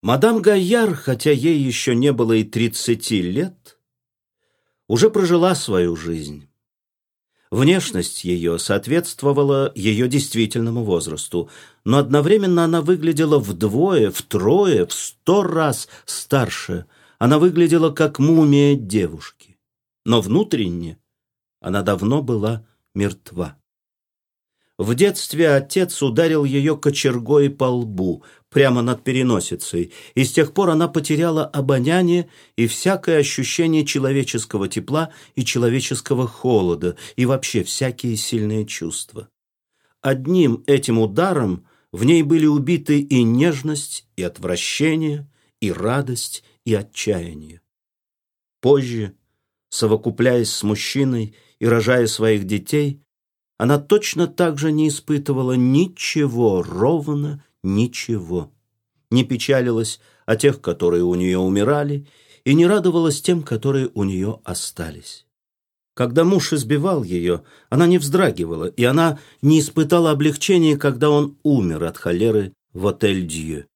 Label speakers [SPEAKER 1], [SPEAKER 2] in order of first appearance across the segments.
[SPEAKER 1] Мадам Гайяр, хотя ей еще не было и тридцати лет, уже прожила свою жизнь. Внешность ее соответствовала ее действительному возрасту, но одновременно она выглядела вдвое, втрое, в сто раз старше. Она выглядела как мумия девушки. Но внутренне она давно была мертва. В детстве отец ударил ее кочергой по лбу, прямо над переносицей, и с тех пор она потеряла обоняние и всякое ощущение человеческого тепла и человеческого холода, и вообще всякие сильные чувства. Одним этим ударом в ней были убиты и нежность, и отвращение, и радость, и отчаяние. Позже, совокупляясь с мужчиной и рожая своих детей, она точно так же не испытывала ничего, ровно ничего. Не печалилась о тех, которые у нее умирали, и не радовалась тем, которые у нее остались. Когда муж избивал ее, она не вздрагивала, и она не испытала облегчения, когда он умер от холеры в отель Дью.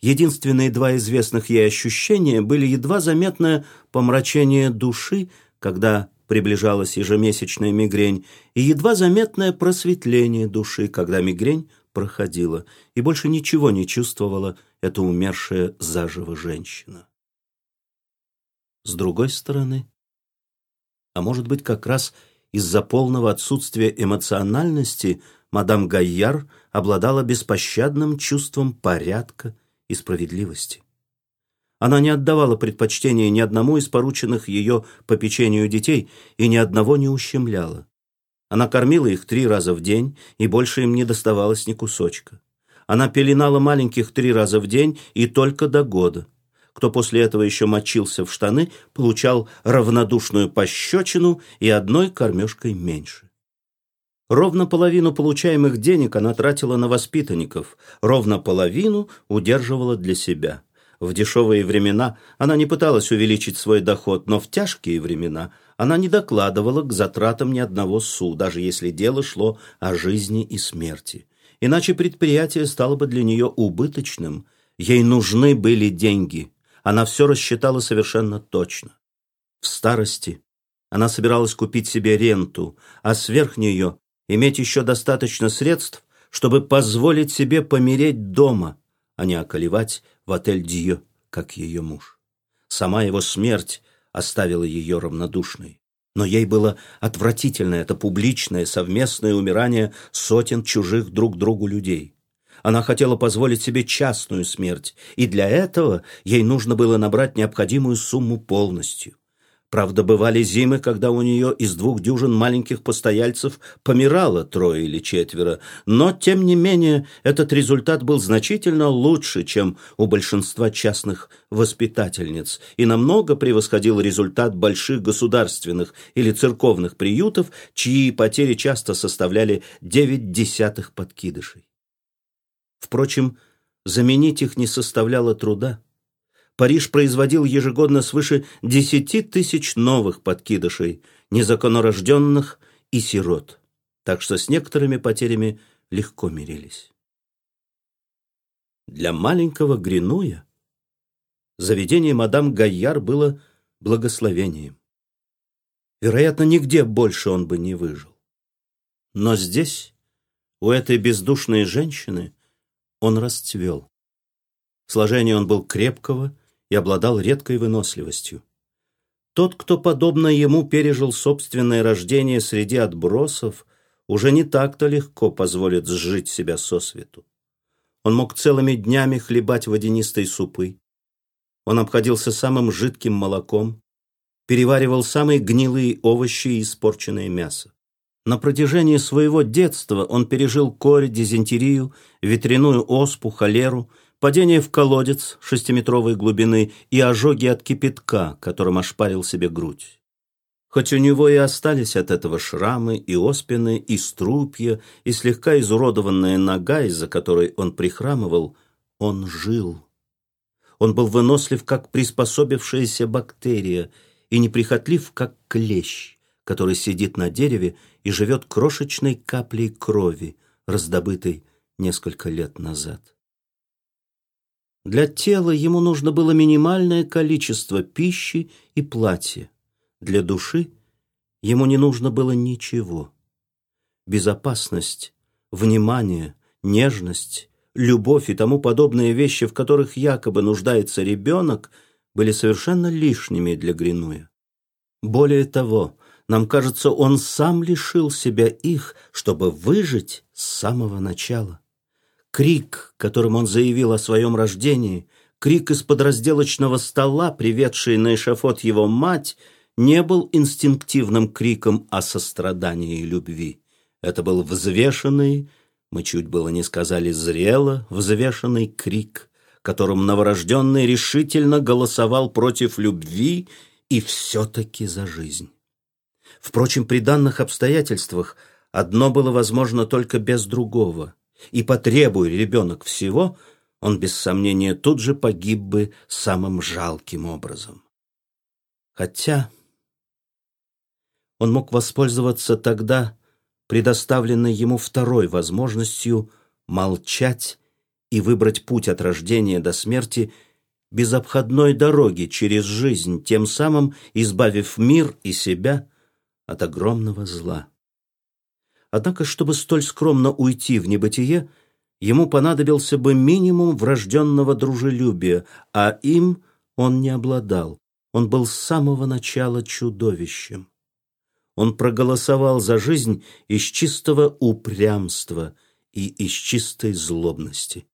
[SPEAKER 1] Единственные два известных ей ощущения были едва заметное помрачение души, когда приближалась ежемесячная мигрень, и едва заметное просветление души, когда мигрень проходила, и больше ничего не чувствовала эта умершая заживо женщина. С другой стороны, а может быть как раз из-за полного отсутствия эмоциональности мадам Гайяр обладала беспощадным чувством порядка и справедливости. Она не отдавала предпочтения ни одному из порученных ее попечению детей и ни одного не ущемляла. Она кормила их три раза в день, и больше им не доставалось ни кусочка. Она пеленала маленьких три раза в день и только до года. Кто после этого еще мочился в штаны, получал равнодушную пощечину и одной кормежкой меньше. Ровно половину получаемых денег она тратила на воспитанников, ровно половину удерживала для себя. В дешевые времена она не пыталась увеличить свой доход, но в тяжкие времена она не докладывала к затратам ни одного су, даже если дело шло о жизни и смерти. Иначе предприятие стало бы для нее убыточным. Ей нужны были деньги. Она все рассчитала совершенно точно. В старости она собиралась купить себе ренту, а сверх нее иметь еще достаточно средств, чтобы позволить себе помереть дома, а не околевать в отель Дио, как ее муж. Сама его смерть оставила ее равнодушной. Но ей было отвратительно это публичное совместное умирание сотен чужих друг другу людей. Она хотела позволить себе частную смерть, и для этого ей нужно было набрать необходимую сумму полностью. Правда, бывали зимы, когда у нее из двух дюжин маленьких постояльцев помирало трое или четверо, но, тем не менее, этот результат был значительно лучше, чем у большинства частных воспитательниц, и намного превосходил результат больших государственных или церковных приютов, чьи потери часто составляли девять десятых подкидышей. Впрочем, заменить их не составляло труда. Париж производил ежегодно свыше 10 тысяч новых подкидышей, незаконнорожденных и сирот, так что с некоторыми потерями легко мирились. Для маленького Гринуя заведение мадам Гайяр было благословением. Вероятно, нигде больше он бы не выжил. Но здесь, у этой бездушной женщины, он расцвел. Сложение он был крепкого и обладал редкой выносливостью. Тот, кто, подобно ему, пережил собственное рождение среди отбросов, уже не так-то легко позволит сжить себя сосвету. Он мог целыми днями хлебать водянистые супы. Он обходился самым жидким молоком, переваривал самые гнилые овощи и испорченное мясо. На протяжении своего детства он пережил корь, дизентерию, ветряную оспу, холеру – падение в колодец шестиметровой глубины и ожоги от кипятка, которым ошпарил себе грудь. Хоть у него и остались от этого шрамы, и оспины, и струпья, и слегка изуродованная нога, из-за которой он прихрамывал, он жил. Он был вынослив, как приспособившаяся бактерия, и неприхотлив, как клещ, который сидит на дереве и живет крошечной каплей крови, раздобытой несколько лет назад. Для тела ему нужно было минимальное количество пищи и платья. Для души ему не нужно было ничего. Безопасность, внимание, нежность, любовь и тому подобные вещи, в которых якобы нуждается ребенок, были совершенно лишними для Гринуя. Более того, нам кажется, он сам лишил себя их, чтобы выжить с самого начала. Крик, которым он заявил о своем рождении, крик из-под разделочного стола, приведший на эшафот его мать, не был инстинктивным криком о сострадании и любви. Это был взвешенный, мы чуть было не сказали зрело, взвешенный крик, которым новорожденный решительно голосовал против любви и все-таки за жизнь. Впрочем, при данных обстоятельствах одно было возможно только без другого, и потребуя ребенок всего, он без сомнения тут же погиб бы самым жалким образом. Хотя он мог воспользоваться тогда предоставленной ему второй возможностью молчать и выбрать путь от рождения до смерти без обходной дороги через жизнь, тем самым избавив мир и себя от огромного зла. Однако, чтобы столь скромно уйти в небытие, ему понадобился бы минимум врожденного дружелюбия, а им он не обладал. Он был с самого начала чудовищем. Он проголосовал за жизнь из чистого упрямства и из чистой злобности.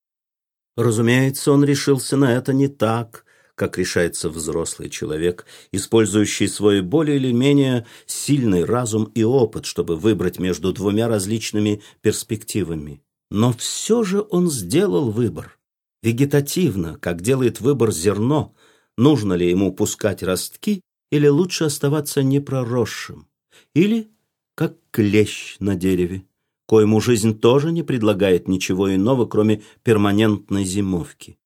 [SPEAKER 1] Разумеется, он решился на это не так, как решается взрослый человек, использующий свой более или менее сильный разум и опыт, чтобы выбрать между двумя различными перспективами. Но все же он сделал выбор. Вегетативно, как делает выбор зерно, нужно ли ему пускать ростки или лучше оставаться непроросшим. Или как клещ на дереве коему жизнь тоже не предлагает ничего иного, кроме перманентной зимовки.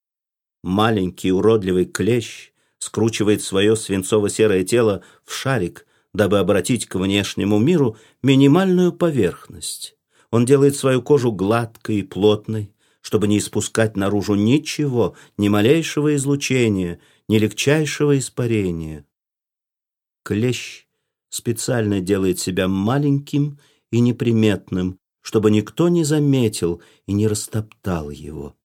[SPEAKER 1] Маленький уродливый клещ скручивает свое свинцово-серое тело в шарик, дабы обратить к внешнему миру минимальную поверхность. Он делает свою кожу гладкой и плотной, чтобы не испускать наружу ничего, ни малейшего излучения, ни легчайшего испарения. Клещ специально делает себя маленьким и неприметным, чтобы никто не заметил и не растоптал его.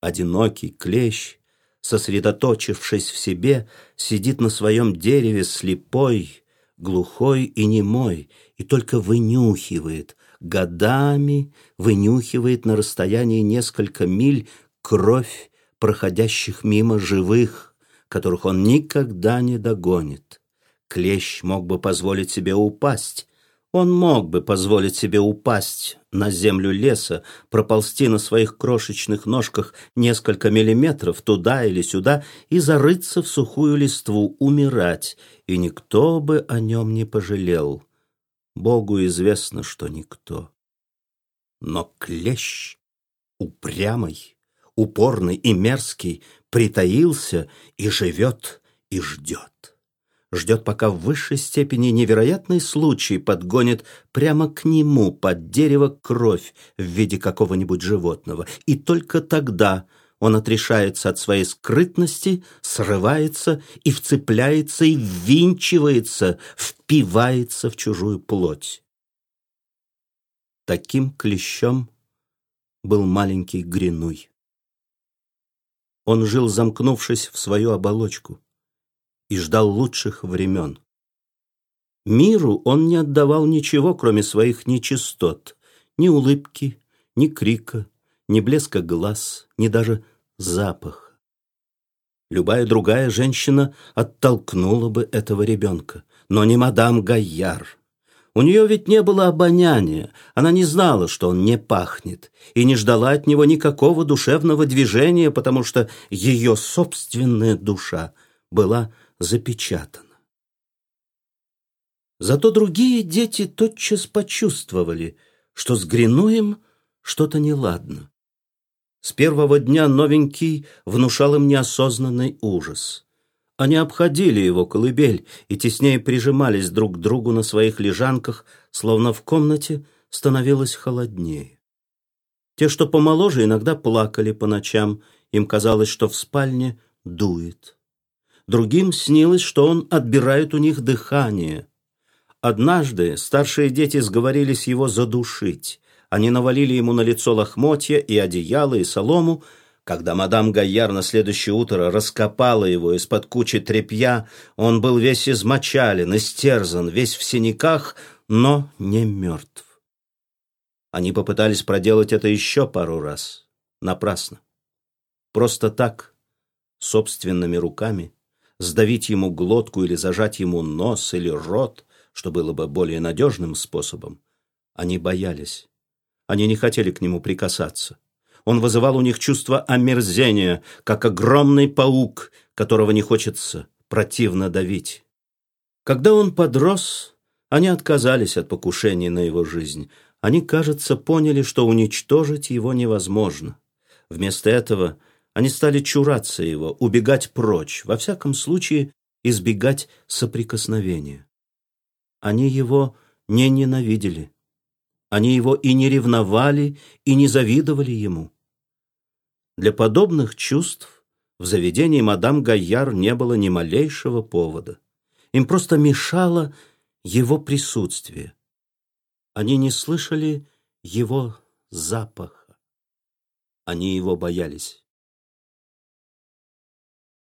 [SPEAKER 1] Одинокий клещ, сосредоточившись в себе, сидит на своем дереве слепой, глухой и немой, и только вынюхивает, годами вынюхивает на расстоянии несколько миль кровь проходящих мимо живых, которых он никогда не догонит. Клещ мог бы позволить себе упасть, он мог бы позволить себе упасть на землю леса, проползти на своих крошечных ножках несколько миллиметров туда или сюда и зарыться в сухую листву, умирать, и никто бы о нем не пожалел. Богу известно, что никто. Но клещ, упрямый, упорный и мерзкий, притаился и живет, и ждет ждет, пока в высшей степени невероятный случай подгонит прямо к нему под дерево кровь в виде какого-нибудь животного. И только тогда он отрешается от своей скрытности, срывается и вцепляется и ввинчивается, впивается в чужую плоть. Таким клещом был маленький Гринуй. Он жил, замкнувшись в свою оболочку и ждал лучших времен. Миру он не отдавал ничего, кроме своих нечистот, ни улыбки, ни крика, ни блеска глаз, ни даже запаха. Любая другая женщина оттолкнула бы этого ребенка, но не мадам Гайяр. У нее ведь не было обоняния, она не знала, что он не пахнет, и не ждала от него никакого душевного движения, потому что ее собственная душа была запечатано. Зато другие дети тотчас почувствовали, что с Гринуем что-то неладно. С первого дня новенький внушал им неосознанный ужас. Они обходили его колыбель и теснее прижимались друг к другу на своих лежанках, словно в комнате становилось холоднее. Те, что помоложе, иногда плакали по ночам им казалось, что в спальне дует. Другим снилось, что он отбирает у них дыхание. Однажды старшие дети сговорились его задушить. Они навалили ему на лицо лохмотья и одеяло, и солому. Когда мадам Гайяр на следующее утро раскопала его из-под кучи тряпья, он был весь измочален, истерзан, весь в синяках, но не мертв. Они попытались проделать это еще пару раз. Напрасно. Просто так, собственными руками, сдавить ему глотку или зажать ему нос или рот, что было бы более надежным способом, они боялись. Они не хотели к нему прикасаться. Он вызывал у них чувство омерзения, как огромный паук, которого не хочется противно давить. Когда он подрос, они отказались от покушений на его жизнь. Они, кажется, поняли, что уничтожить его невозможно. Вместо этого они стали чураться его, убегать прочь, во всяком случае избегать соприкосновения. Они его не ненавидели. Они его и не ревновали, и не завидовали ему. Для подобных чувств в заведении мадам Гайяр не было ни малейшего повода. Им просто мешало его присутствие. Они не слышали его запаха. Они его боялись.